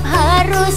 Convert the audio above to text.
harus